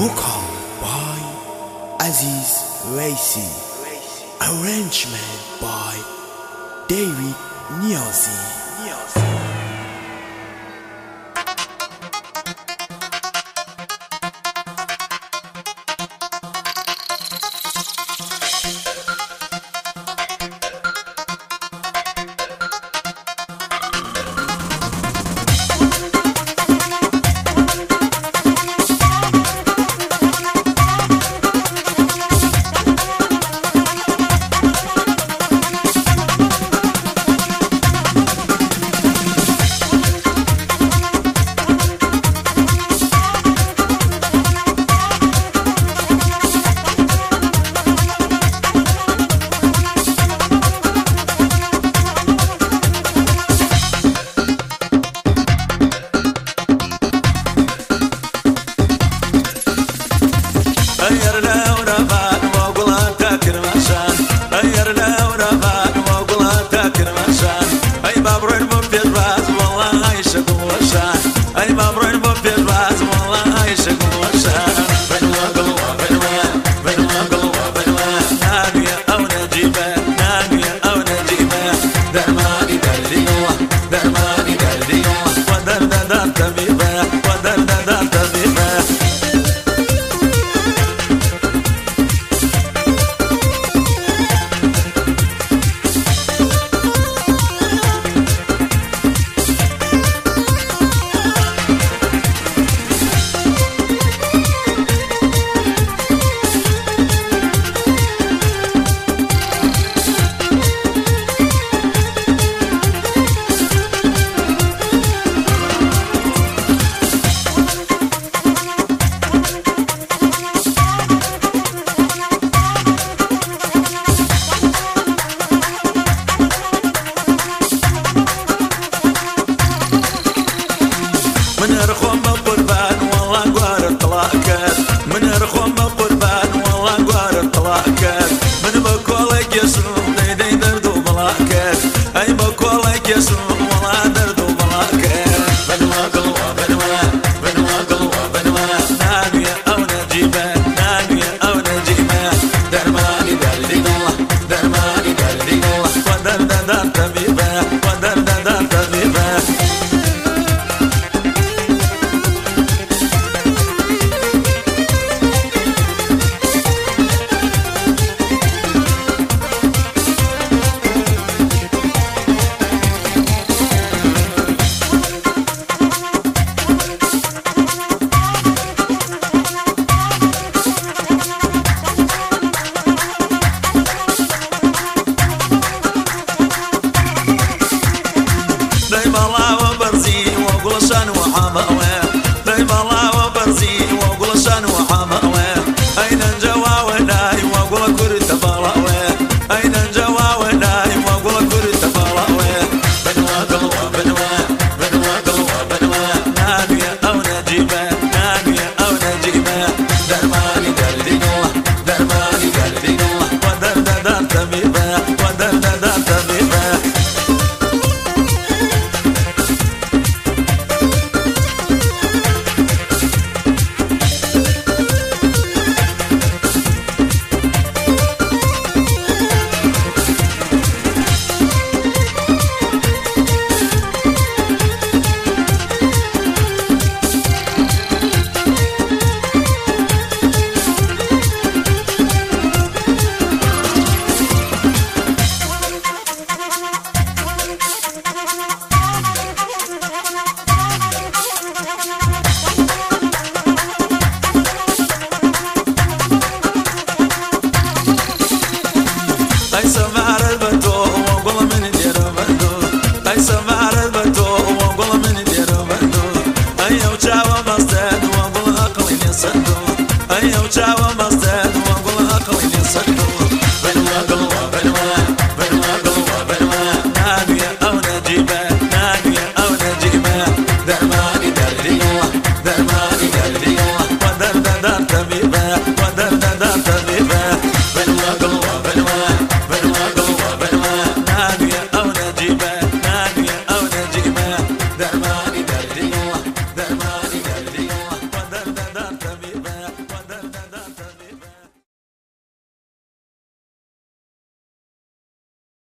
Vocal by Aziz Raisi. Arrangement by David Niazi. yes,